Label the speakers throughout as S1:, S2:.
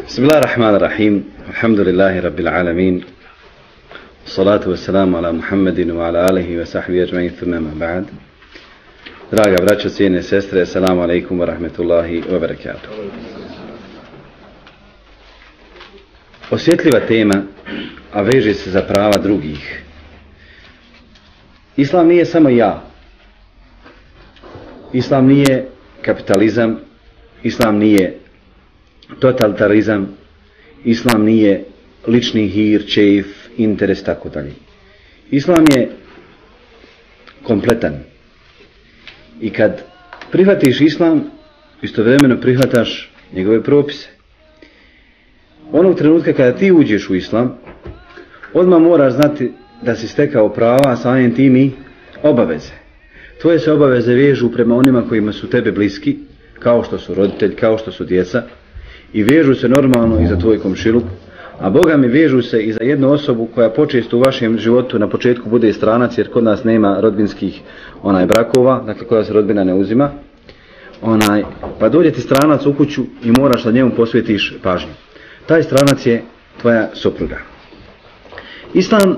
S1: بسم الله الرحمن الرحيم الحمد لله رب العالمين والصلاة والسلام على محمد وعلى آله وصحبه أجمعين ثم ما بعد Draga braćo, cijene sestre, assalamu alaikum wa rahmetullahi wa barakatuh. Osjetljiva tema, a veže se za prava drugih. Islam nije samo ja. Islam nije kapitalizam. Islam nije totalitarizam, islam nije lični hir, čeif, interes, tako dalje. Islam je kompletan. I kad prihvatiš islam, istovremeno prihvataš njegove propise. Onog trenutka kada ti uđeš u islam, odmah moraš znati da si stekao prava, a samim tim i obaveze. Tvoje se obaveze vežu prema onima kojima su tebe bliski, kao što su roditelj, kao što su djeca, i vežu se normalno i za tvoj komšiluk, a Boga mi vežu se i za jednu osobu koja počesto u vašem životu na početku bude stranac, jer kod nas nema rodbinskih onaj brakova, dakle koja se rodbina ne uzima, onaj, pa dođe ti stranac u kuću i moraš da njemu posvetiš pažnju. Taj stranac je tvoja supruga. Islam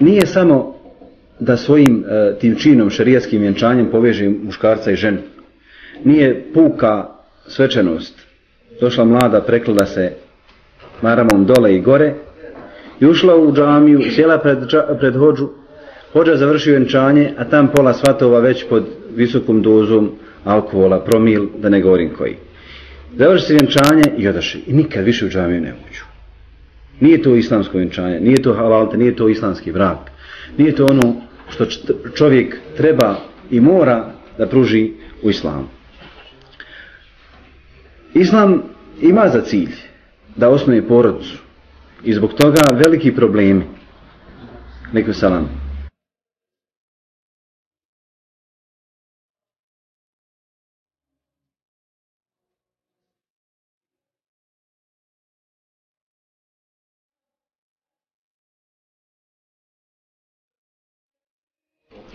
S1: nije samo da svojim e, tim činom šarijatskim vjenčanjem poveže muškarca i ženu. Nije puka svečanost, došla mlada, preklada se maramom dole i gore i ušla u džamiju, sjela pred, pred hođu, hođa završio venčanje, a tam pola svatova već pod visokom dozom alkohola, promil, da ne govorim koji. Završi se venčanje i odaši. I nikad više u džamiju ne uđu. Nije to islamsko venčanje, nije to halalte, nije to islamski brak. Nije to ono što čovjek treba i mora da pruži u islamu. Islam ima za cilj da osnovi porodicu i zbog toga veliki problemi. Neko salam.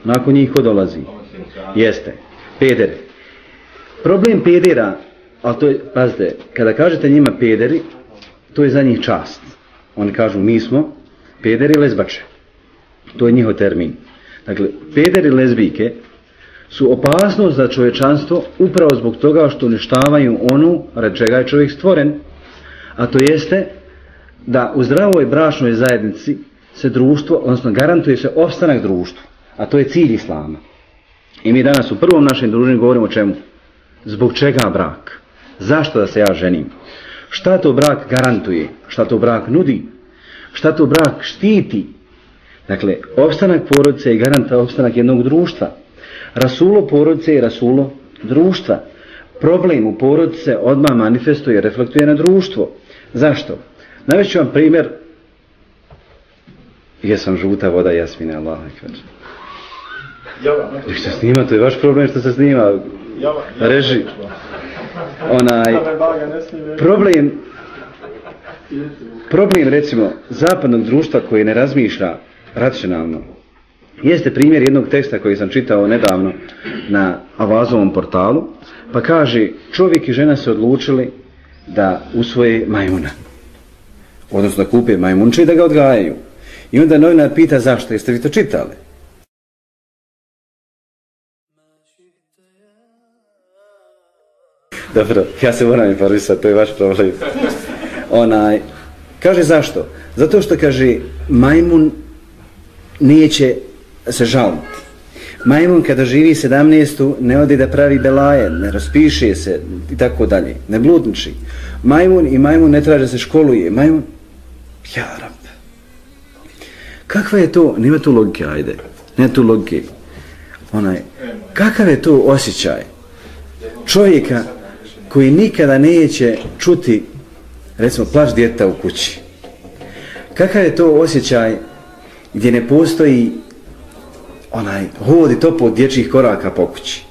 S1: Nakon njih ko dolazi? Jeste. Peder. Problem pedera Ali to je, pazite, kada kažete njima pederi, to je za njih čast. Oni kažu, mi smo pederi lezbače. To je njihov termin. Dakle, pederi lezbike su opasnost za čovečanstvo upravo zbog toga što uništavaju onu red čega je čovjek stvoren. A to jeste da u zdravoj brašnoj zajednici se društvo, odnosno garantuje se opstanak društva. A to je cilj Islama. I mi danas u prvom našem druženju govorimo o čemu? Zbog čega brak? Zašto da se ja ženim? Šta to brak garantuje? Šta to brak nudi? Šta to brak štiti? Dakle, opstanak porodice je garanta opstanak jednog društva. Rasulo porodice je rasulo društva. Problem u porodice odmah manifestuje, reflektuje na društvo. Zašto? Navešću vam primjer. Jesam žuta voda jasmine, Allah. Što se snima, to je vaš problem što se snima. Reži onaj problem problem recimo zapadnog društva koji ne razmišlja racionalno jeste primjer jednog teksta koji sam čitao nedavno na Avazovom portalu pa kaže čovjek i žena se odlučili da usvoje majmuna. Odnosno da kupe majmunče i da ga odgajaju. I onda novinar pita zašto? Jeste vi to čitali Dobro, ja se moram informisati, to je vaš problem. Onaj, kaže zašto? Zato što kaže, majmun nije će se žaliti. Majmun kada živi 17. ne odi da pravi belaje, ne raspiše se i tako dalje, ne bludniči. Majmun i majmun ne traže se školuje. Majmun, ja rab. Kakva je to, nima tu logike, ajde, ne tu logike. Onaj, kakav je to osjećaj čovjeka koji nikada neće čuti recimo plaš djeta u kući. Kakav je to osjećaj gdje ne postoji onaj hodi topo dječjih koraka po kući?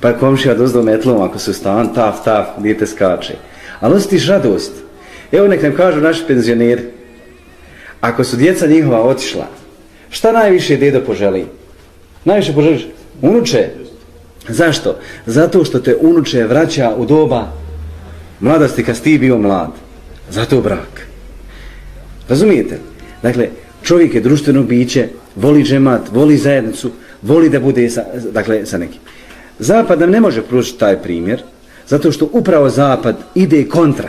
S1: Pa komšija dozdo metlom ako su stan taf taf djete skače. Ali osjetiš radost. Evo nek nam kažu naši penzioneri. Ako su djeca njihova otišla šta najviše dedo poželi? Najviše poželiš unuče? Zašto? Zato što te unuče vraća u doba mladosti kad si ti bio mlad. Zato brak. Razumijete? Dakle, čovjek je društveno biće, voli džemat, voli zajednicu, voli da bude sa, dakle, sa nekim. Zapad nam ne može pružiti taj primjer, zato što upravo zapad ide kontra.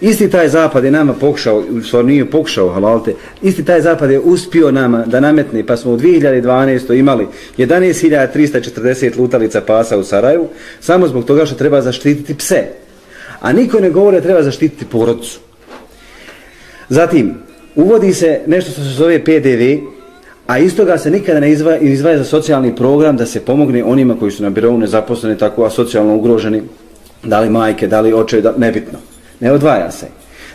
S1: Isti taj zapad je nama pokušao, u nije pokušao halalte, isti taj zapad je uspio nama da nametne, pa smo u 2012. imali 11.340 lutalica pasa u Sarajevu, samo zbog toga što treba zaštititi pse. A niko ne govori da treba zaštititi porodcu. Zatim, uvodi se nešto što se zove PDV, a istoga se nikada ne izvaja, izvaja za socijalni program da se pomogne onima koji su na birovu nezaposleni, tako a socijalno ugroženi, da li majke, da li oče, da, nebitno. Ne odvaja se.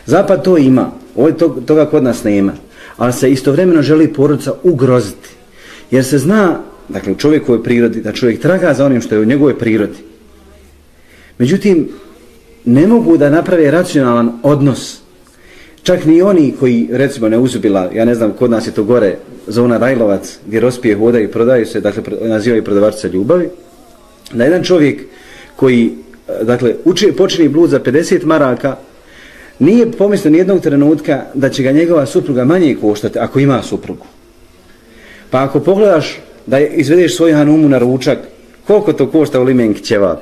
S1: Zapad to ima, ovaj ovo to, toga kod nas nema, ali se istovremeno želi porodica ugroziti. Jer se zna, dakle u čovjekovoj prirodi, da čovjek traga za onim što je u njegovoj prirodi. Međutim, ne mogu da naprave racionalan odnos Čak ni oni koji, recimo, ne uzubila, ja ne znam, kod nas je to gore, zona Rajlovac, gdje rospije hoda i prodaju se, dakle, nazivaju prodavačice ljubavi, da jedan čovjek koji, dakle, uči, počini blud za 50 maraka, nije pomislio nijednog trenutka da će ga njegova supruga manje koštati ako ima suprugu. Pa ako pogledaš da izvedeš svoj hanumu na ručak, koliko to košta u limenki ćevap?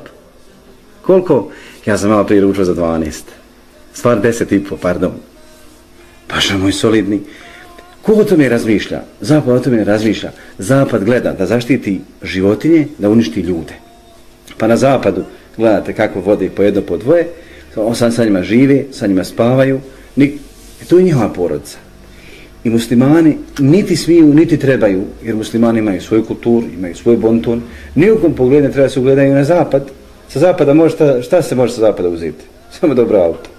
S1: Koliko? Ja sam malo prije ručao za 12. Stvar 10 i po, pardon. Paša moj solidni. Ko o tome razmišlja? Zapad o tome razmišlja. Zapad gleda da zaštiti životinje, da uništi ljude. Pa na zapadu gledate kako vode po jedno po dvoje, on sam sa njima žive, sa njima spavaju, Nik, e, to je njihova porodica. I muslimani niti smiju, niti trebaju, jer muslimani imaju svoju kulturu, imaju svoj bonton, nijekom pogledu ne treba se ugledaju na zapad. Sa zapada može, šta, šta se može sa zapada uzeti? Samo dobro auto.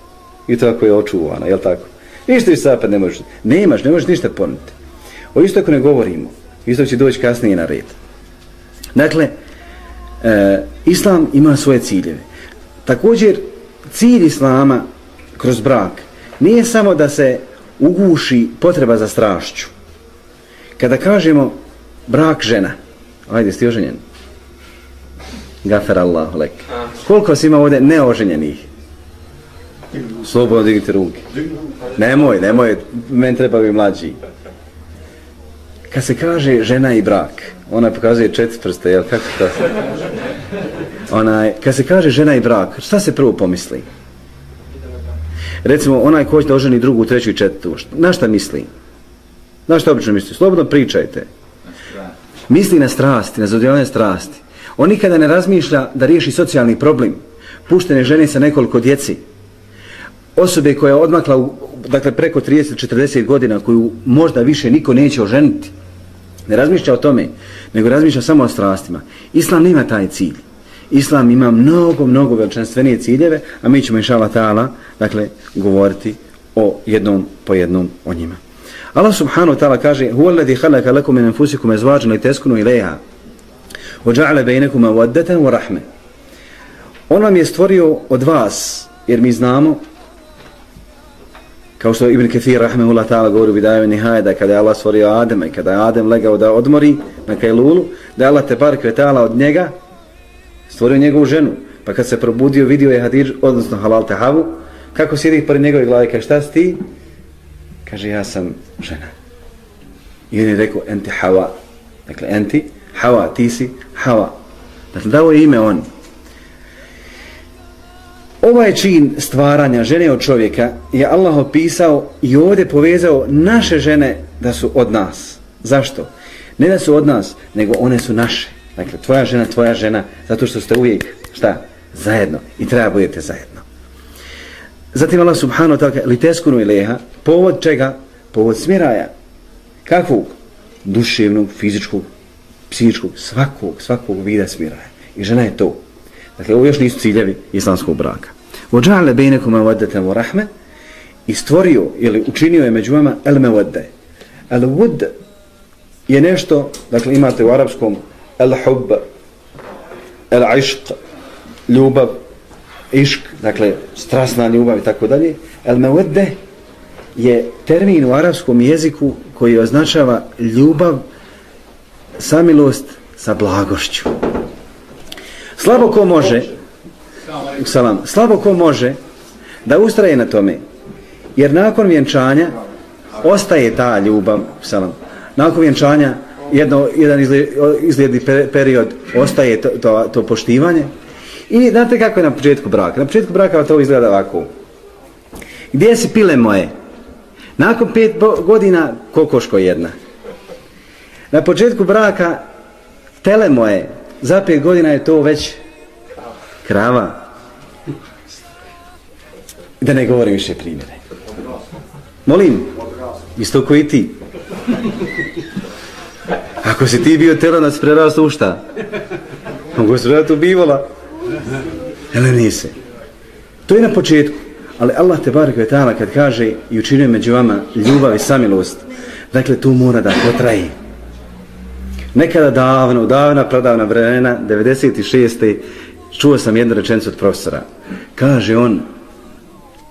S1: I to ako je očuvano, je tako? Ništa iz zapad ne možeš. Nemaš, ne možeš ništa poniti. O istoku ne govorimo. Istok će doći kasnije na red. Dakle, e, Islam ima svoje ciljeve. Također, cilj Islama kroz brak nije samo da se uguši potreba za strašću. Kada kažemo brak žena, ajde, ste oženjen? Gafer Allah, lek. Koliko si ima ovdje neoženjenih? Slobodno dignite ruke. Nemoj, nemoj, meni treba bi mlađi. Kad se kaže žena i brak, ona pokazuje četiri prste, jel kako to? Onaj, kad se kaže žena i brak, šta se prvo pomisli? Recimo, onaj ko će da oženi drugu, treću i četvrtu, na šta misli? Na šta obično misli? Slobodno pričajte. Misli na strasti, na zadjeljanje strasti. On nikada ne razmišlja da riješi socijalni problem. Puštene žene sa nekoliko djeci, osobe koja je odmakla u, dakle preko 30-40 godina koju možda više niko neće oženiti ne razmišlja o tome nego razmišlja samo o strastima. Islam nema taj cilj. Islam ima mnogo, mnogo veličanstvenije ciljeve a mi ćemo inšala ta'ala, dakle govoriti o jednom po jednom o njima. Allah subhanahu wa ta'ala kaže huwa alladhi khalaqa lakum min anfusikum azwajan litaskunu ilayha wa ja'ala bainakum mawaddatan wa rahma. On vam je stvorio od vas jer mi znamo kao što Ibn Kathir rahmehullah ta'ala govori u vidaju nihaje da kada je Allah stvorio Adema i kada je Adem legao da odmori na Kajlulu, da je Allah te bar kvetala od njega stvorio njegovu ženu. Pa kad se probudio, vidio je Hadir, odnosno Halal Tehavu, kako sjedi pored njegove glave, kaže šta si ti? Kaže ja sam žena. I on je rekao enti Hawa. Dakle, enti Hawa, ti si Hawa. Dakle, dao je ime on. Ovaj čin stvaranja žene od čovjeka je Allah opisao i ovdje povezao naše žene da su od nas. Zašto? Ne da su od nas, nego one su naše. Dakle, tvoja žena, tvoja žena, zato što ste uvijek, šta? Zajedno. I treba budete zajedno. Zatim Allah subhanahu ta'ala, liteskunu ileha, povod čega? Povod smiraja. Kakvog? Duševnog, fizičkog, psihičkog, svakog, svakog vida smiraja. I žena je to. Dakle, ovo još nisu ciljevi islamskog braka. Vođale bejnekuma وَدَّةً u i stvorio ili učinio je među vama el me vodde. El vod je nešto, dakle imate u arapskom el hub, el išq, ljubav, išk, dakle strasna ljubav i tako dalje. El me vodde je termin u arapskom jeziku koji označava ljubav, samilost sa blagošću. Slabo ko može, salam, slabo ko može da ustraje na tome. Jer nakon vjenčanja ostaje ta ljubav, salam. Nakon vjenčanja jedno, jedan izgledni period ostaje to, to, to poštivanje. I znate kako je na početku braka? Na početku braka to izgleda ovako. Gdje si pile moje? Nakon pet godina kokoško jedna. Na početku braka tele moje. Za pet godina je to već krava. Da ne govorim više primjere. Molim, isto koji ti. Ako si ti bio telanac, prerastao u šta? Mogu se vrati bivola. Ele nise. To je na početku. Ali Allah te barek ve kad kaže i učinuje među vama ljubav i samilost, dakle tu mora da potraji. Nekada davno, davna, pradavna vremena, 96. čuo sam jednu rečenicu od profesora. Kaže on,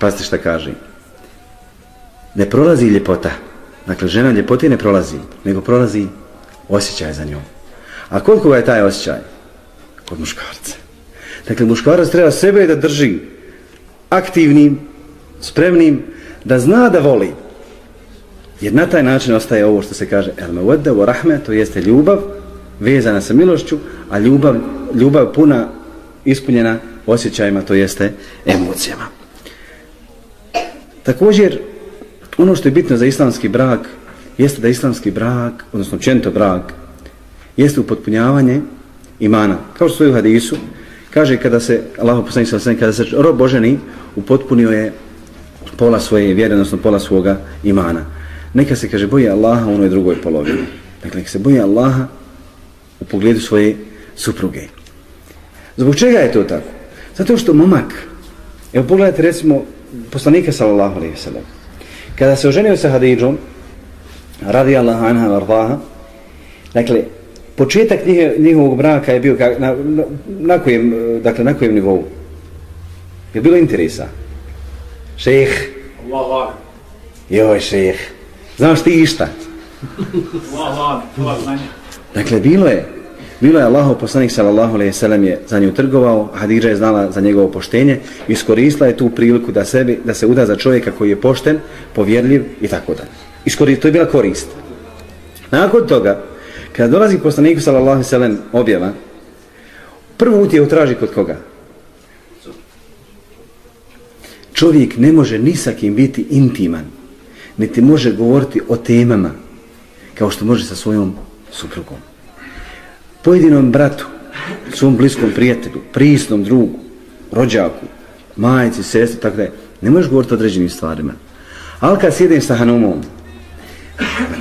S1: Pazite šta kaže, ne prolazi ljepota. Dakle, žena ljepoti ne prolazi, nego prolazi osjećaj za njom. A koliko ga je taj osjećaj? Kod muškarca. Dakle, muškarac treba sebe da drži aktivnim, spremnim, da zna da voli. Jer na taj način ostaje ovo što se kaže el mewadda wa rahme, to jeste ljubav vezana sa milošću, a ljubav, ljubav puna ispunjena osjećajima, to jeste emocijama. Također, ono što je bitno za islamski brak, jeste da islamski brak, odnosno čento brak, jeste upotpunjavanje imana. Kao što stoji u hadisu, kaže kada se, Allah poslanik sa kada se rob boženi, upotpunio je pola svoje vjere, odnosno pola svoga imana. Neka se, kaže, boji Allaha u onoj drugoj polovini. Dakle, neka se boji Allaha u pogledu svoje supruge. Zbog čega je to tako? Zato što momak, evo pogledajte recimo poslanika sallallahu alaihi sallam, kada se oženio sa Hadidžom, radi Allah anha vardaha, dakle, početak njihovog braka je bio na, na, na, kojem, dakle, na kojem nivou? Je bilo interesa? Šejh? Allah Joj, šejh. Znaš ti išta? Allah Dakle, bilo je, bilo je Allahov poslanik sallallahu alejhi ve sellem je za nju trgovao, Hadidža je znala za njegovo poštenje, iskoristila je tu priliku da sebi da se uda za čovjeka koji je pošten, povjerljiv i tako dalje. Iskoristila je bila korist. Nakon toga, kada dolazi poslanik sallallahu alejhi ve sellem objava, prvo utjehu traži kod koga? Čovjek ne može ni sa kim biti intiman, niti može govoriti o temama kao što može sa svojom suprugom. Pojedinom bratu, svom bliskom prijatelju, prisnom drugu, rođaku, majici, sestri, tako da je, ne možeš govoriti o određenim stvarima. Ali kad sjedim sa Hanumom,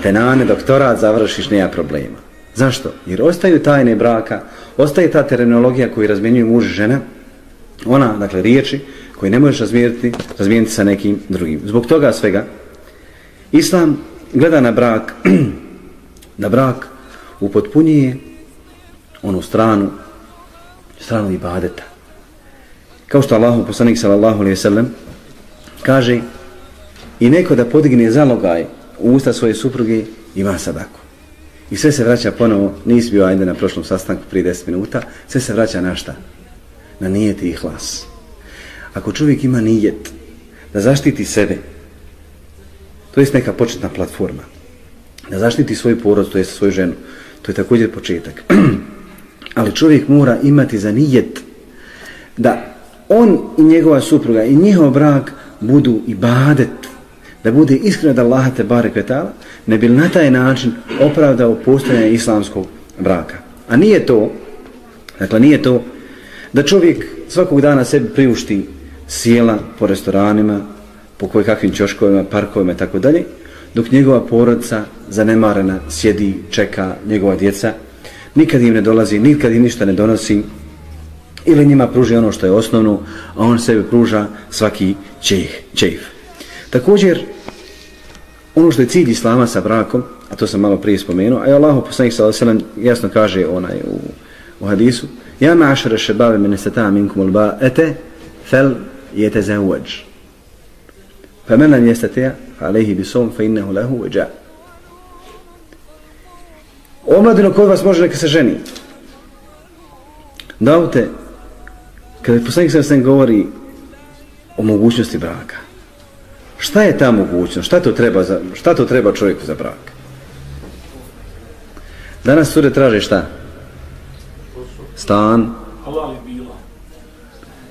S1: te nane doktorat završiš, nema problema. Zašto? Jer ostaju tajne braka, ostaje ta terminologija koju razmjenjuju muž i žena, ona, dakle, riječi koje ne možeš razmijeniti, razmijeniti sa nekim drugim. Zbog toga svega, Islam gleda na brak, na brak upotpunjuje onu stranu, stranu ibadeta. Kao što Allah, poslanik sallallahu alaihi sallam, kaže i neko da podigne zalogaj u usta svoje supruge ima sadaku. I sve se vraća ponovo, nisi bio ajde na prošlom sastanku prije 10 minuta, sve se vraća na šta? Na nijet i hlas. Ako čovjek ima nijet da zaštiti sebe, to je neka početna platforma, da zaštiti svoj porod, to je svoju ženu, to je također početak. Ali čovjek mora imati za nijet da on i njegova supruga i njihov brak budu ibadet, da bude iskreno da Allah te bare kvetala, ne bi na taj način opravdao postojanje islamskog braka. A nije to, dakle nije to, da čovjek svakog dana sebi priušti sjela po restoranima, po koje kakvim čoškovima, parkovima i tako dalje, dok njegova porodca zanemarena sjedi, čeka njegova djeca, nikad im ne dolazi, nikad im ništa ne donosi, ili njima pruži ono što je osnovno, a on sebi pruža svaki čejh, čejf. Također, ono što je cilj Islama sa brakom, a to sam malo prije spomenuo, a je Allah poslanik sa Veselam jasno kaže onaj u, u hadisu, Ja mašara šebave mene se minkum ulba ete, fel jete za uvađ. Pa men lam jesteteja, fa alehi bisom, fa innehu lehu uđa. Omladino kod vas može neka se ženi. Davute, kada poslanik sam sam govori o mogućnosti braka, šta je ta mogućnost? Šta to treba, za, šta to treba čovjeku za brak? Danas sure traže šta? Stan.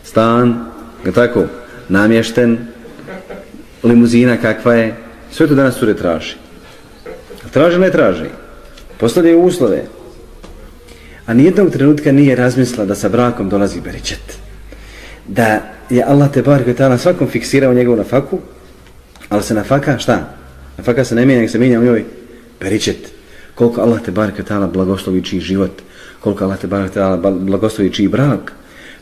S1: Stan, ga tako? Namješten. Limuzina kakva je? Sve to danas sure traži. Traže ne traži. Postavljaju uslove. A nijednog trenutka nije razmisla da sa brakom dolazi beričet. Da je Allah te bar koji svakom fiksirao njegovu na faku, ali se na faka, šta? Na faka se ne mijenja, se mijenja u njoj beričet. Koliko Allah te bar koji blagoslovi čiji život, koliko Allah te bar koji blagoslovi čiji brak,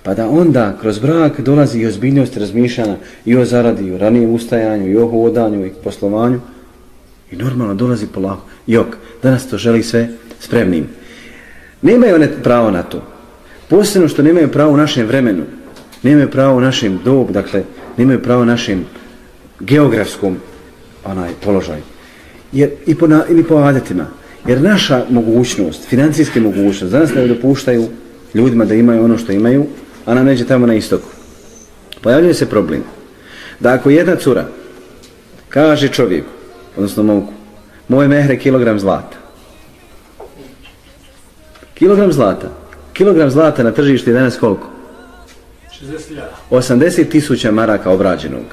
S1: pa da onda kroz brak dolazi i ozbiljnost razmišljana i o zaradi, i o ranijem ustajanju, i o hodanju, i poslovanju, i normalno dolazi polako. Jok, danas to želi sve spremnim. Nemaju one pravo na to. Posebno što nemaju pravo u našem vremenu, nemaju pravo u našem dobu, dakle, nemaju pravo u našem geografskom onaj položaju. Jer, i po na, ili po adetima. Jer naša mogućnost, financijske mogućnost, danas ne dopuštaju ljudima da imaju ono što imaju, a nam neđe tamo na istoku. Pojavljuje se problem. Da ako jedna cura kaže čovjeku, odnosno mogu, moj mehre kilogram zlata, Kilogram zlata. Kilogram zlata na tržištu je danas koliko? 80 tisuća maraka obrađenog.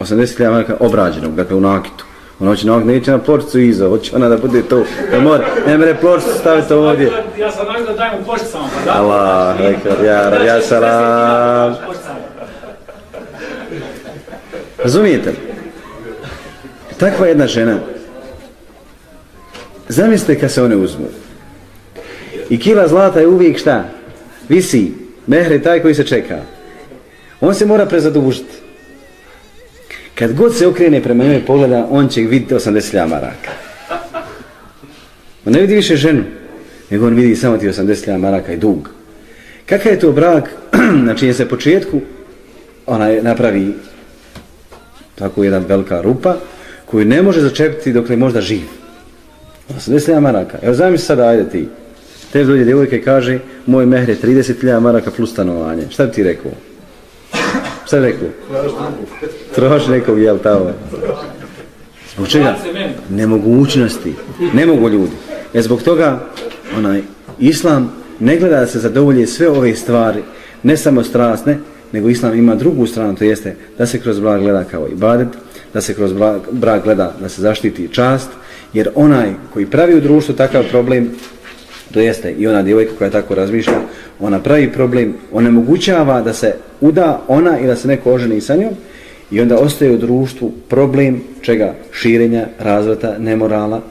S1: 80 tisuća maraka obrađenog, dakle u nakitu. Ona hoće na neće na pločicu iza, hoće ona da bude to. Da mora, ne mere pločicu staviti ovdje.
S2: Ja sam nagleda dajem u pločicama, pa da?
S1: Allah, rekao, ja, ja salam. Razumijete li? Takva jedna žena, zamislite kad se one uzmu, I kila zlata je uvijek šta? Visi. Mehr je taj koji se čeka. On se mora prezadužiti. Kad god se okrene prema njoj pogleda, on će vidjeti 80 ljamaraka. On ne vidi više ženu, nego on vidi samo ti 80 ljamaraka i dug. Kakav je to brak? na čijem se početku ona napravi tako jedan velika rupa koju ne može začepiti dok je možda živ. 80.000 maraka. Evo zamisli sada, ajde ti. Te dođe djevojka kaže, moj mehre je 30.000 maraka plus stanovanje. Šta bi ti rekao? Šta bi rekao? Troš nekog, jel tamo? Zbog čega? Nemogućnosti. Ne mogu ljudi. E zbog toga, onaj, islam ne gleda da se zadovolje sve ove stvari, ne samo strasne, nego islam ima drugu stranu, to jeste da se kroz blag gleda kao ibadet, da se kroz brak gleda da se zaštiti čast, jer onaj koji pravi u društvu takav problem, to jeste i ona djevojka koja tako razmišlja, ona pravi problem, onemogućava da se uda ona i da se neko oženi sa njom i onda ostaje u društvu problem čega širenja, razvrata, nemorala,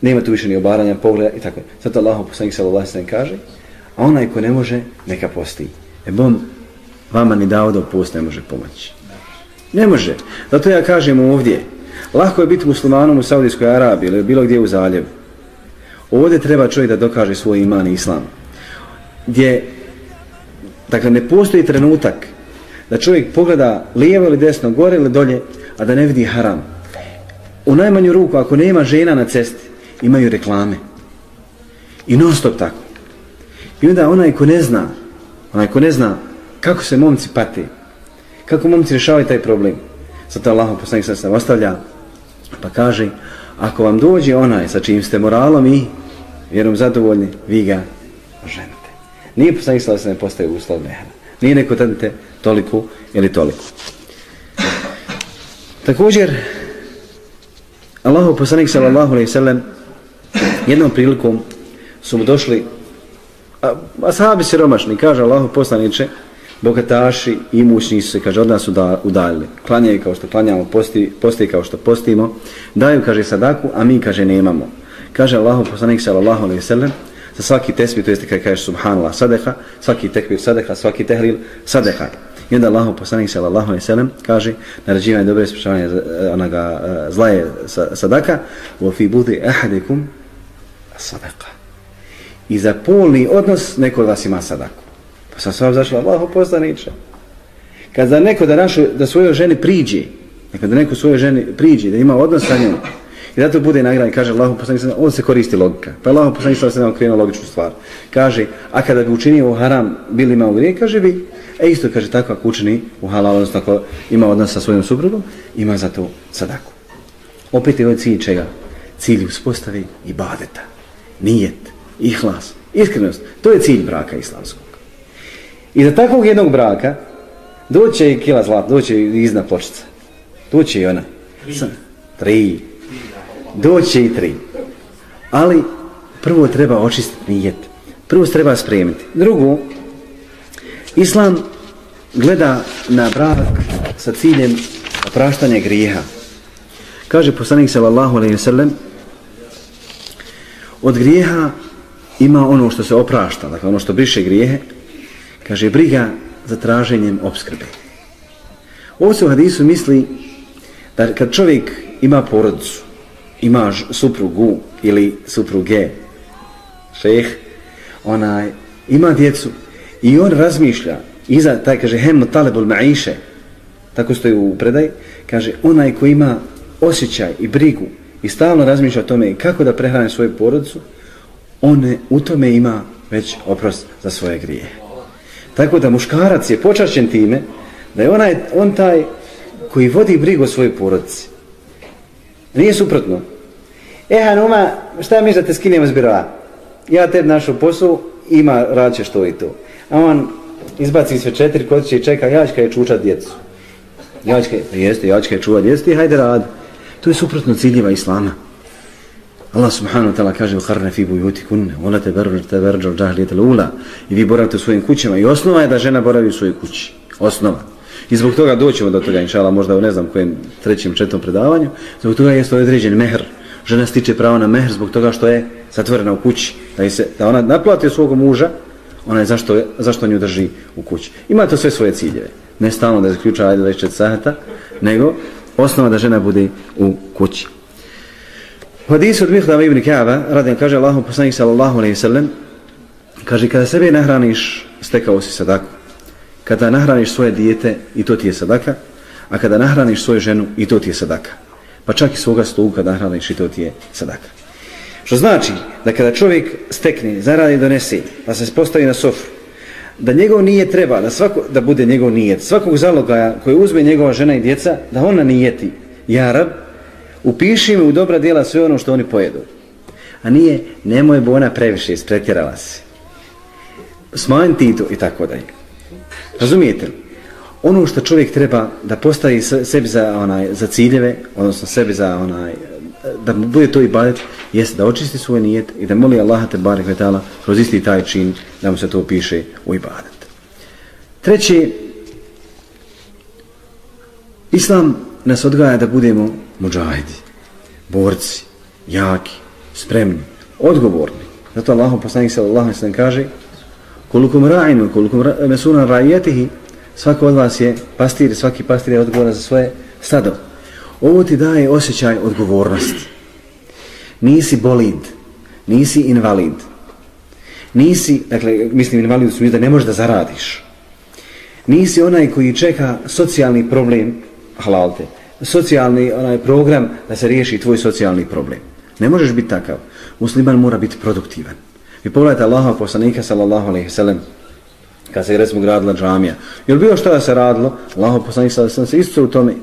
S1: nema tu više ni obaranja pogleda i tako. Zato Allah poslanik sallallahu alejhi kaže: "A onaj ko ne može, neka posti." E bom vama ni dao da post ne može pomoći. Ne može. Zato ja kažem ovdje, lako je biti muslimanom u Saudijskoj Arabiji ili bilo gdje u zaljevu. Ovdje treba čovjek da dokaže svoj iman i islam. Gdje, dakle, ne postoji trenutak da čovjek pogleda lijevo ili desno, gore ili dolje, a da ne vidi haram. U najmanju ruku, ako nema žena na cesti, imaju reklame. I non stop tako. I onda onaj ko ne zna, onaj ko ne zna kako se momci pati, kako momci rješavaju taj problem, zato Allah poslanik sam ostavlja, pa kaže, ako vam dođe onaj sa čim ste moralom i vjerom zadovoljni, vi ga ženite. Nije poslanik sada se ne postaje uslov mehra. Nije neko tadite toliko ili toliko. Također, Allahu poslanik sallallahu alaihi sallam jednom prilikom su mu došli a, a sahabi siromašni, kaže Allahu poslaniče, bogataši, imućni su se, kaže, od nas udaljili. Klanjaju kao što klanjamo, posti, posti kao što postimo, daju, kaže, sadaku, a mi, kaže, nemamo. Kaže Allahu poslanik sallallahu alejhi ve sellem za svaki tesbih to jeste kad kažeš subhanallah sadeha, svaki tekbir sadeha, svaki tehlil sadeha. I onda Allahu poslanik sallallahu alejhi ve sellem kaže naređivanje dobre sprečavanje eh, onoga eh, zla je sadaka wa fi budi ahadikum sadaqa. I za polni odnos neko od vas ima sadaku. Pa sam sam zašla Allahu poslaniče. Kad za neko da, našu, da svojoj ženi priđe, nekad da neko svojoj ženi priđe, da ima odnos sa njom, I zato bude nagran, kaže Allahu poslanik sallallahu on se koristi logika. Pa Allahu poslanik sallallahu alejhi ve krenuo logičnu stvar. Kaže, a kada bi učinio haram, bili imao grije, kaže bi, E isto kaže tako ako učini u halal, odnosno ako ima odnos sa svojom suprugom, ima za to sadaku. Opet je ovaj cilj čega? Cilj uspostavi i badeta. Nijet, ihlas, iskrenost. To je cilj braka islamskog. I za takvog jednog braka doće i kila zlata, doće i izna pločica. Doće i ona. Tri. tri. Doće i tri. Ali prvo treba očistiti nijet. Prvo se treba spremiti. Drugo, Islam gleda na brak sa ciljem opraštanja grijeha. Kaže poslanik sallallahu alejhi ve sellem od grijeha ima ono što se oprašta, dakle ono što briše grijehe, kaže briga za traženjem obskrbe. Ovo se u hadisu misli da kad čovjek ima porodicu, ima suprugu ili supruge, šeh, onaj, ima djecu i on razmišlja iza, taj kaže, hemno talebul maiše, tako stoji u predaj, kaže, onaj ko ima osjećaj i brigu i stalno razmišlja o tome kako da prehrane svoju porodicu, on u tome ima već oprost za svoje grije. Tako da muškarac je počašćen time da je onaj, on taj koji vodi brigu o svojoj porodici. Nije suprotno. E, Hanuma, šta mi da te skinemo iz birova? Ja te našu poslu, ima, radit što i to. A on izbaci sve četiri kod i čeka, ja ću je čučat djecu. Ja ću je, pa jeste, ja ću je čuvat djecu, ti hajde rad. To je suprotno ciljeva Islama. Allah subhanahu wa ta'ala kaže uharne fi bujutikunne, ona te verđu, te verđu, džahlijete lula. I vi boravite u svojim kućama. I osnova je da žena boravi u svojoj kući. Osnova. I zbog toga doćemo do toga, inšala, možda u ne znam kojem trećem, četvom predavanju. Zbog toga je to određen mehr. Žena stiče pravo na mehr zbog toga što je zatvorena u kući. Da, se, da ona naplati svog muža, ona je zašto, zašto nju drži u kući. Ima to sve svoje ciljeve. Ne stalno da zaključa ajde 24 sata, nego osnova da žena bude u kući. U hadisu od Mihdama ibn Kaaba, radim, kaže Allahu poslanik sallallahu alaihi sallam, kaže, kada sebe nahraniš, stekao si sadaku. Kada nahraniš svoje dijete, i to ti je sadaka, a kada nahraniš svoju ženu, i to ti je sadaka. Pa čak i svoga sluga nahraniš, i to ti je sadaka. Što znači, da kada čovjek stekne, zaradi donese, pa se postavi na sofru, da njegov nije treba, da, svako, da bude njegov nijet, svakog zalogaja koji uzme njegova žena i djeca, da ona nijeti, ja rab, upiši mi u dobra djela sve ono što oni pojedu. A nije, nemoj bo ona previše ispretjerala se. Smanj ti to i tako dalje. Razumijete li? Ono što čovjek treba da postavi sebi za, onaj, za ciljeve, odnosno sebi za onaj, da mu bude to i badet, jeste da očisti svoj nijet i da moli Allaha te barek vetala kroz isti taj čin da mu se to piše u ibadet. Treći, Islam nas odgaja da budemo muđahidi, borci, jaki, spremni, odgovorni. Zato Allahom poslanik sallallahu alejhi ve sellem kaže: "Kulukum ra'in, kulukum mesuna ra'ijetihi, Svako od vas je pastir, svaki pastir je odgovoran za svoje stado. Ovo ti daje osjećaj odgovornosti. Nisi bolid, nisi invalid. Nisi, dakle, mislim invalid su da ne možeš da zaradiš. Nisi onaj koji čeka socijalni problem, halalte, socijalni onaj program da se riješi tvoj socijalni problem. Ne možeš biti takav. Musliman mora biti produktivan. Vi pogledajte Allaha poslanika sallallahu alejhi ve sellem kad se recimo gradila džamija. Jer bilo što da se radilo? Allaha poslanik sallallahu alejhi ve sellem se isto u tome.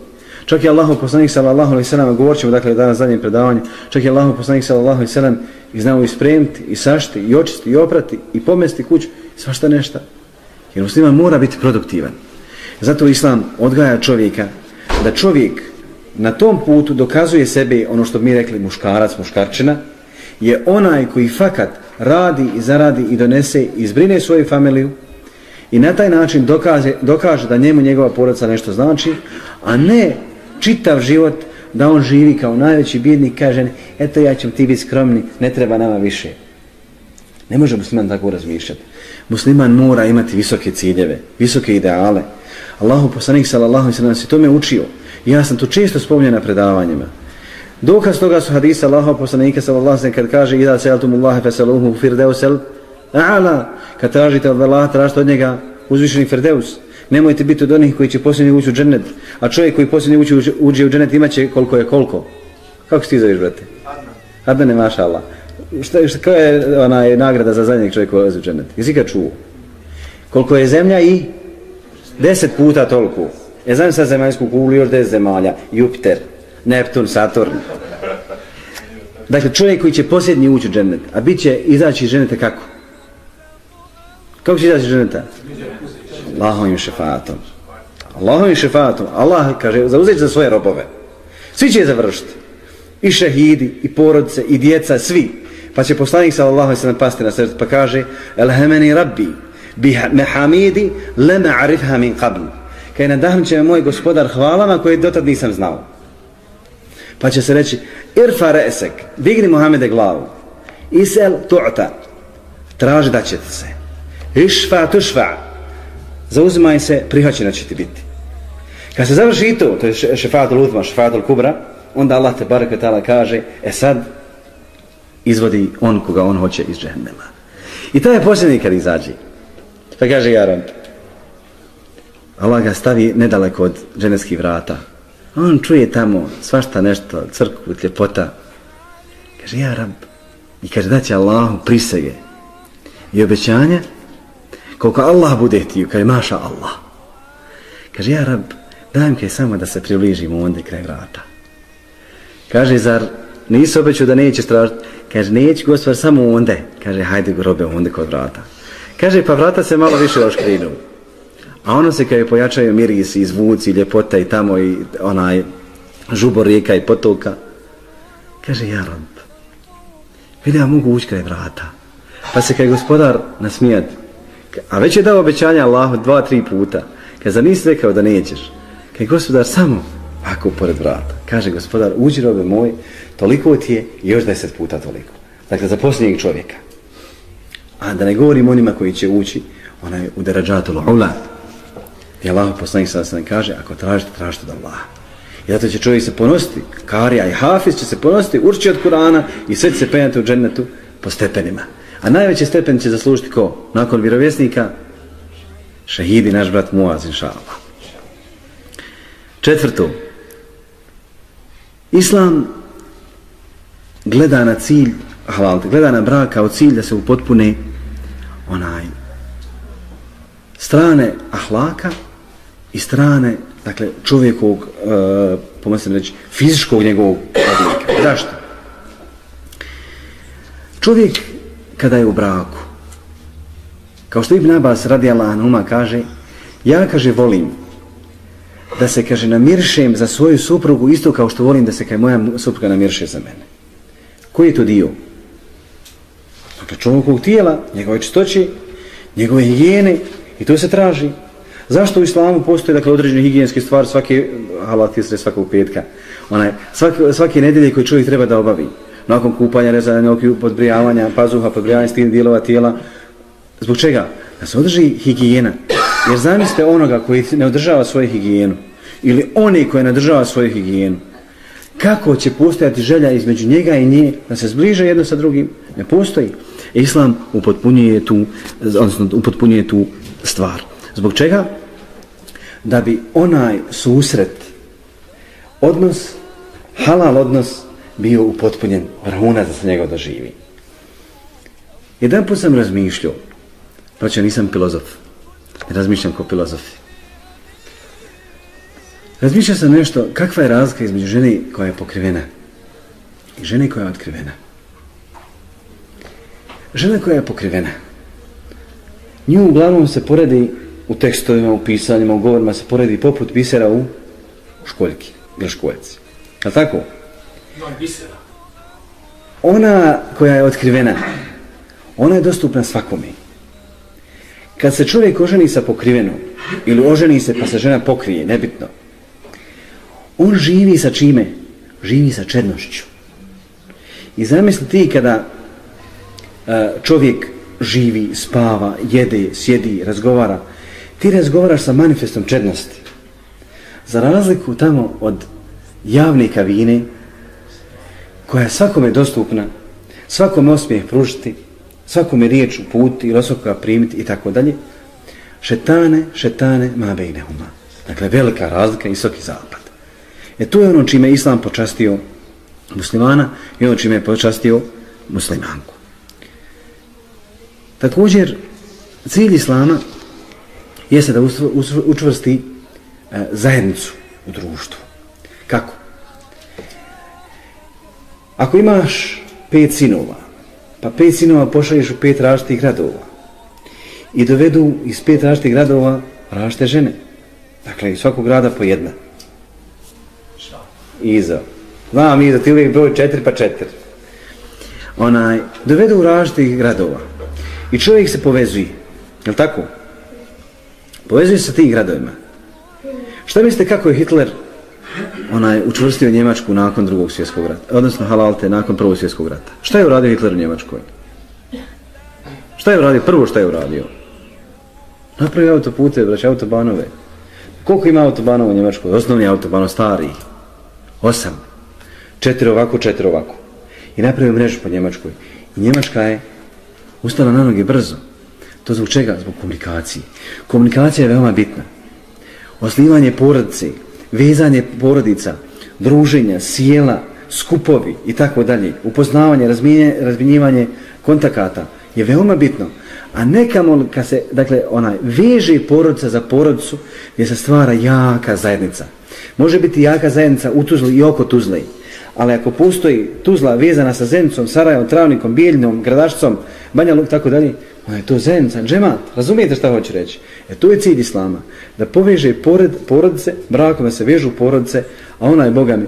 S1: Čak je Allaha poslanik sallallahu alejhi ve sellem govorimo dakle danas zadnje predavanje. Čak je Allaha poslanik sallallahu alejhi ve sellem i znao ispremiti i sašti i očistiti i oprati i pomesti kuću svašta nešto. Jer musliman mora biti produktivan. Zato islam odgaja čovjeka da čovjek na tom putu dokazuje sebe ono što mi rekli muškarac, muškarčina, je onaj koji fakat radi i zaradi i donese i zbrine svoju familiju i na taj način dokaže, dokaže da njemu njegova porodica nešto znači, a ne čitav život da on živi kao najveći bjednik, kaže, eto ja ću ti biti skromni, ne treba nama više. Ne može musliman tako razmišljati. Musliman mora imati visoke ciljeve, visoke ideale, Allahu poslanik sallallahu alejhi ve sellem se tome učio. Ja sam to često spominjao na predavanjima. Dokaz toga su hadisa Allahu poslanika sallallahu alejhi ve sellem kad kaže ida sa'altumullaha fasaluhu firdevsel a'la. Kad tražite od Allaha tražite od njega uzvišeni firdeus nemojte biti od onih koji će posljednji ući u džennet a čovjek koji posljednji ući, uđe u džennet imaće koliko je koliko. Kako ti zoveš brate? Adnan. Je maša Allah šta, šta, koja je onaj nagrada za zadnjeg čovjeka ulazi u džennet jesi ga čuo koliko je zemlja i Deset puta toliko. E znam sad zemaljsku kuglu još deset zemalja. Jupiter, Neptun, Saturn. Dakle, čovjek koji će posljednji ući u džennet, a bit će izaći iz dženneta kako? Kako će izaći iz dženeta? Allahovim šefatom. Allahovim šefatom. Allah kaže, zauzet za svoje robove. Svi će je završiti. I šehidi, i porodice, i djeca, svi. Pa će poslanik sallallahu alejhi ve sellem pasti na srce, pa kaže, "Elhamani rabbi, bi mahamidi lam arifha min qabl." Kaj nadahnut će me moj gospodar hvalama koje dotad nisam znao. Pa će se reći, irfa ra'sak, digni Muhammede glavu. Isel tu'ta, traži da će se. Išfa tušfa, zauzimaj se, prihvaćena će ti biti. Kad se završi i to, to je šefatul uzma, šefatul kubra, onda Allah te barek kaže, e sad izvodi on koga on hoće iz džehennema. I taj je posljednji kad izađe. Pa kaže Jaran, Allah ga stavi nedaleko od dženevskih vrata. On čuje tamo svašta nešto, crkvu, ljepota. Kaže, ja rab, i kaže, da će Allahu prisege i obećanja, koliko Allah bude htio, kaže, maša Allah. Kaže, ja rab, daj mi samo da se približimo onda kraj vrata. Kaže, zar Nisi obećao da neće stražiti? Kaže, neće gospodar samo onda. Kaže, hajde grobe onda kod vrata. Kaže, pa vrata se malo više oškrinu. A ono se kada pojačaju mirisi i zvuci, ljepota i tamo i onaj žubor rijeka i potoka. Kaže, ja rob, vidi ja mogu ući kraj vrata. Pa se kaže, gospodar nasmijat, a već je dao obećanja Allahu dva, tri puta. Kaže, nisi rekao da nećeš. Kaže, gospodar, samo ako pored vrata. Kaže, gospodar, uđi robe moj, toliko ti je i još deset puta toliko. Dakle, za posljednjeg čovjeka. A da ne govorim onima koji će ući, onaj u derađatu ula. I Allah poslanik sada se kaže, ako tražite, tražite da Allah. I zato će čovjek se ponositi, Karija i Hafiz će se ponositi, urči od Kurana i sve će se penjati u džennetu po stepenima. A najveći stepen će zaslužiti ko? Nakon vjerovjesnika, šehidi naš brat Muaz, inša Allah. Četvrto, Islam gleda na cilj, halal, gleda na brak kao cilj da se upotpune onaj strane ahlaka i strane dakle čovjekovog e, pomislim reći fizičkog njegovog oblika. Zašto? Čovjek kada je u braku kao što Ibn Abbas radi Allah kaže ja kaže volim da se kaže namiršem za svoju suprugu isto kao što volim da se kaj moja supruga namirše za mene. Koji je to dio? Dakle, čovjekog tijela, njegove čistoće, njegove higijene i to se traži. Zašto u islamu postoje dakle, određene higijenske stvari svake halat je svakog petka? Onaj, svake, svake nedelje koje čovjek treba da obavi. Nakon kupanja, rezanja nokiju, podbrijavanja, pazuha, podbrijavanja stilnih dijelova tijela. Zbog čega? Da se održi higijena. Jer zamislite onoga koji ne održava svoju higijenu ili oni koji ne održava svoju higijenu. Kako će postojati želja između njega i nje da se zbliže jedno sa drugim? Ne postoji. Islam upotpunjuje tu, odnosno upotpunjuje tu stvar. Zbog čega? Da bi onaj susret, odnos, halal odnos, bio upotpunjen vrhuna da se njega doživi. Jedan put sam razmišljao, pa nisam filozof, razmišljam kao filozofi. Razmišljao sam nešto, kakva je razlika između žene koja je pokrivena i žene koja je otkrivena. Žena koja je pokrivena, nju uglavnom se poredi u tekstovima, u pisanjima, u govorima se poredi poput bisera u školjki ili školjci. Je tako?
S2: Bisera.
S1: Ona koja je otkrivena, ona je dostupna svakome. Kad se čovjek oženi sa pokrivenom, ili oženi se pa se žena pokrije, nebitno, on živi sa čime? Živi sa čednošću. I zamisli ti kada e, čovjek živi, spava, jede, sjedi, razgovara, ti razgovaraš sa manifestom čednosti. Za razliku tamo od javne kavine, koja je svakome dostupna, svakome osmijeh pružiti, svakome riječ uputi ili osoba primiti i tako dalje, šetane, šetane, ma bejnehuma. Dakle, velika razlika i zapad. E to je ono čime Islam počastio muslimana i ono čime je počastio muslimanku. Također, cilj Islama jeste da učvrsti e, zajednicu u društvu. Kako? Ako imaš pet sinova, pa pet sinova pošalješ u pet različitih gradova i dovedu iz pet različitih gradova različite žene. Dakle, iz svakog grada po jedna. Iza. Znam Iza, ti uvijek broj četiri pa četiri. Onaj, dovedu u različitih gradova i čovjek se povezuje. Je tako? Povezuje se sa tim gradovima. Šta mislite kako je Hitler onaj učvrstio Njemačku nakon drugog svjetskog rata, odnosno Halalte nakon prvog svjetskog rata. Šta je uradio Hitler u Njemačkoj? Šta je uradio? Prvo šta je uradio? Napravio autopute, braći autobanove. Koliko ima autobanova u Njemačkoj? Osnovni autobano, stari. Osam. Četiri ovako, četiri ovako. I napravio mrežu po Njemačkoj. I Njemačka je ustala na noge brzo. To zbog čega? Zbog komunikacije. Komunikacija je veoma bitna. Osnivanje porodice, vezanje porodica, druženja, sjela, skupovi i tako dalje, upoznavanje, razminjivanje kontakata je veoma bitno. A nekamo kad se, dakle, onaj, veže porodica za porodicu gdje se stvara jaka zajednica. Može biti jaka zajednica u Tuzli i oko Tuzle. Ali ako postoji Tuzla vezana sa Zenicom, Sarajevom, Travnikom, Bijeljnom, Gradašcom, Banja Luk, tako dalje, onda je to zajednica, džemat, razumijete šta hoću reći? E to je cilj Islama, da poveže pored, porodice, brakove se vežu porodice, a ona je Boga mi,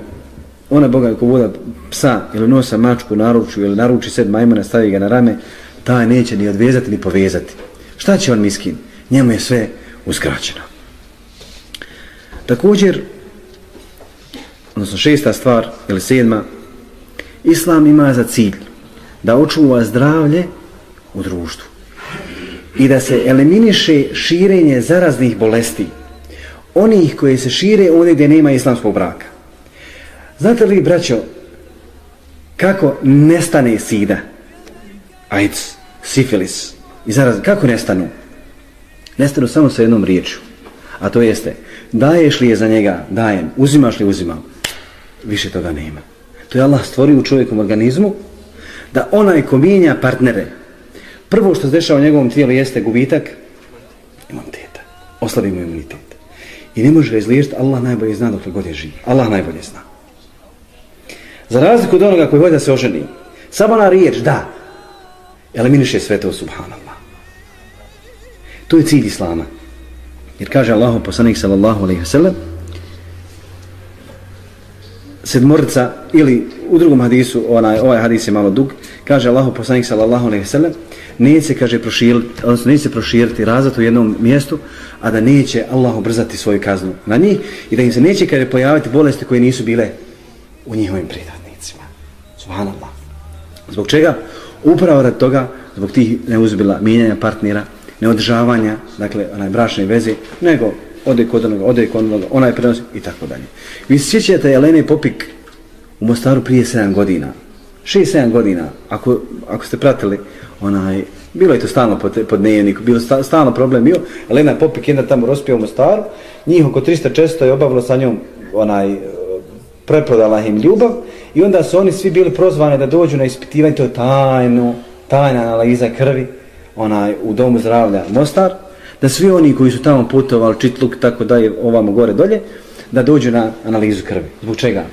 S1: ona je Boga mi ko voda psa ili nosa mačku naruču ili naruči sed majmuna, stavi ga na rame, taj neće ni odvezati ni povezati. Šta će on miskin? Njemu je sve uskraćeno. Također, odnosno šesta stvar, ili sedma, Islam ima za cilj da očuva zdravlje u društvu i da se eliminiše širenje zaraznih bolesti, onih koje se šire ovdje gdje nema islamskog braka. Znate li, braćo, kako nestane sida, AIDS, sifilis i zaraz, kako nestanu? Nestanu samo sa jednom riječu, a to jeste, daješ li je za njega, dajem, uzimaš li, uzimam, više toga nema. To je Allah stvorio u čovjekom organizmu, da onaj ko mijenja partnere, prvo što se dešava u njegovom tijelu jeste gubitak imuniteta. Oslabimo imunitet. I ne može ga izliješiti, Allah najbolje zna dok god je živ. Allah najbolje zna. Za razliku od onoga koji hoće da se oženi, samo na riječ, da, eliminiše sve to, subhanallah. To je cilj Islama. Jer kaže Allahu poslanik sallallahu alaihi wa sallam, sedmorica ili u drugom hadisu, onaj, ovaj hadis je malo dug, kaže Allahu poslanik sallallahu alejhi ve sellem, neće kaže proširiti, odnosno neće proširiti razat u jednom mjestu, a da neće Allah ubrzati svoju kaznu na njih i da im se neće kaže pojaviti bolesti koje nisu bile u njihovim pridatnicima. Subhanallah. Zbog čega? Upravo rad toga, zbog tih neuzbila mijenjanja partnera, neodržavanja, dakle, onaj bračne veze, nego ode kod onoga, ode kod onoga, onaj prenosi i tako dalje. Vi se sjećate Jelene Popik u Mostaru prije 7 godina, 6-7 godina, ako, ako ste pratili, onaj, bilo je to stalno pod, pod dnevniku, bilo sta, stalno problem bio, Elena Popik jedna tamo rospio u Mostaru, njih oko 300-400 je obavilo sa njom onaj, preprodala im ljubav i onda su oni svi bili prozvani da dođu na ispitivanje, to je tajno, tajna analiza krvi, onaj, u domu zdravlja Mostar, da svi oni koji su tamo putovali, čitluk, tako da je ovamo gore dolje, da dođu na analizu krvi. Zbog čega?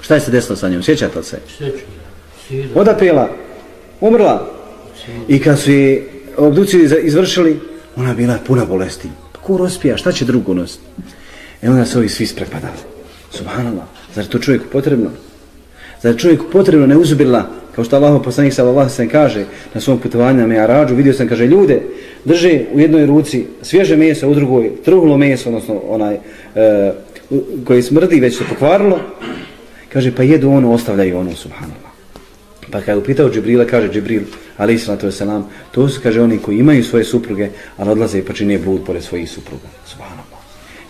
S1: Šta je se desilo sa njom? Sjećate se?
S3: Sjećam.
S1: Odapela, umrla. I kad su je obduciju izvršili, ona bila puna bolesti. Pa ko rospija, šta će drugo nositi? E onda su ovi svi sprepadali. Subhanallah, zar to čovjeku potrebno? Zar je čovjeku potrebno ne uzubila, kao što Allah poslanik sallallahu sallam kaže na svom putovanju na Mearađu, vidio sam, kaže, ljude drže u jednoj ruci svježe meso, u drugoj truhlo meso, odnosno onaj e, koji smrdi, već se pokvarilo, kaže, pa jedu ono, ostavljaju ono, subhanallah. Pa kada je upitao Džibrila, kaže Džibril, ali islam to je selam, to su, kaže, oni koji imaju svoje supruge, ali odlaze i pa čine blud pored svojih supruga, subhanallah.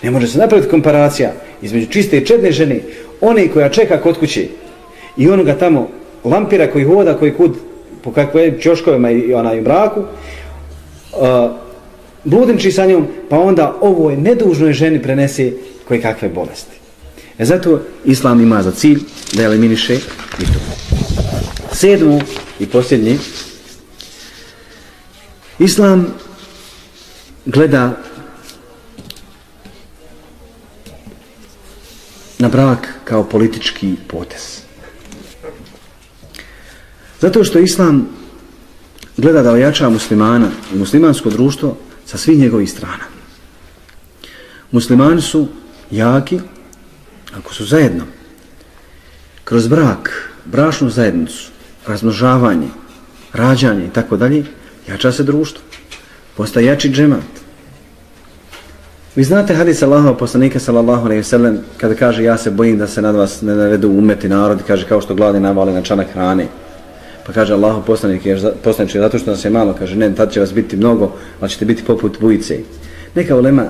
S1: Ne može se napraviti komparacija između čiste i čedne žene, one koja čeka kod kuće i onoga tamo lampira koji hoda, koji kud po kakve čoškovima i onaj u braku, uh, bludinči sa njom, pa onda ovo je nedužnoj ženi prenese koje kakve bolesti. E zato Islam ima za cilj da eliminiše i to. Sedmu i posljednji, Islam gleda na brak kao politički potes. Zato što Islam gleda da ojača muslimana i muslimansko društvo sa svih njegovih strana. Muslimani su jaki ako su zajedno. Kroz brak, brašnu zajednicu, razmnožavanje, rađanje i tako dalje, jača se društvo. Postaje jači džemat. Vi znate hadis Allahova poslanika sallallahu alejhi ve sellem kada kaže ja se bojim da se nad vas ne navedu umeti narod, kaže kao što gladi navale na čanak hrane. Pa kaže Allah poslanik je poslanik zato što nas je malo, kaže ne, tad će vas biti mnogo, ali ćete biti poput bujice. Neka ulema,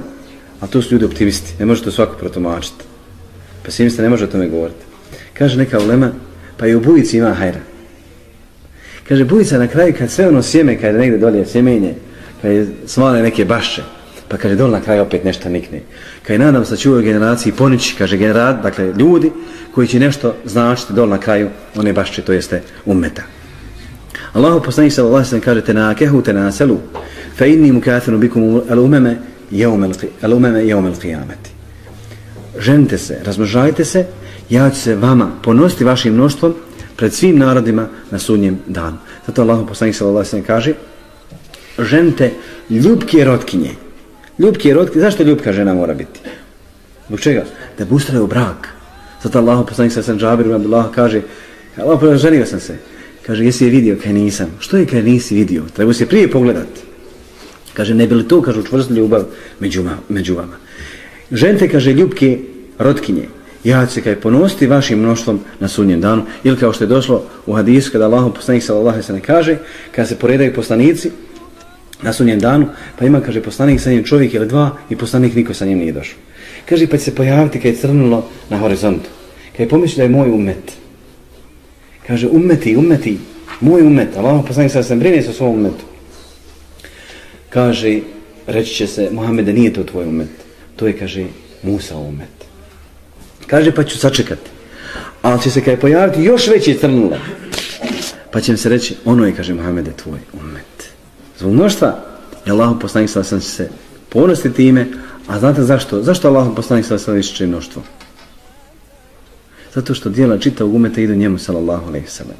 S1: a to su ljudi optimisti, ne možete svako protumačiti. Pesimista ne može o tome govoriti. Kaže neka ulema, pa i u bujici ima hajra. Kaže, bujica na kraju kad sve ono sjeme, kad je negdje dolje sjemenje, kad je smale neke bašče, pa kaže, dole na kraju opet nešto nikne. Kad nadam se čuvaju generaciji ponići, kaže generat, dakle ljudi koji će nešto značiti dole na kraju one bašče, to jeste umeta. Allahu poslanik sallallahu alejhi ve sellem kaže te na te selu fa inni mukathinu bikum al umama yawm al umama yawm al qiyamati ženite se razmnožajte se ja ću se vama ponositi vašim mnoštvom pred svim narodima na sudnjem danu. Zato Allahu poslanik sallallahu alejhi ve sellem kaže ženite ljubke rotkinje. Ljubke rotkinje zašto ljubka žena mora biti? Zbog čega? Da bi brak. Zato Allahu poslanik sallallahu alejhi ve sellem Džabir ibn Abdullah kaže Allah ženio sam se Kaže, jesi je vidio? Kaj nisam. Što je kaj nisi vidio? Treba se prije pogledat. Kaže, ne bi li to, kaže, učvrst ljubav među, među vama. Žente, kaže, ljubke rotkinje. Ja ću se kaj ponositi vašim mnoštvom na sunnjem danu. Ili kao što je došlo u hadisu, kada Allah poslanik sallallahu se ne kaže, kada se poredaju poslanici na sunnjem danu, pa ima, kaže, poslanik sa njim čovjek ili dva i poslanik niko sa njim nije došao. Kaže, pa će se pojaviti kad je crnulo na horizontu. Kad je pomisli da je moj umet, kaže ummeti, ummeti, moj ummet, Allah poslanik sada sam brine sa svom ummetu. Kaže, reći će se, Mohamede, nije to tvoj ummet. To je, kaže, Musa ummet. Kaže, pa ću sačekati. Ali će se kaj pojaviti još veće crnula. Pa će se reći, ono je, kaže, Mohamede, tvoj ummet. Zbog mnoštva, je Allah poslanik sada sam se ponosti time, a znate zašto? Zašto Allah poslanik sada sam više mnoštvo? Zato što dijela čitavog umeta idu njemu, sallallahu alaihi sallam.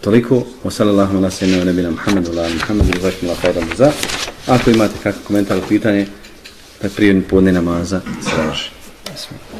S1: Toliko, o sallallahu alaihi sallam, ne nebina Muhammedu, ala Muhammedu, zakim la za. Ako imate kakav komentar u pitanje, da prije podne namaza, sraži. Bismillah.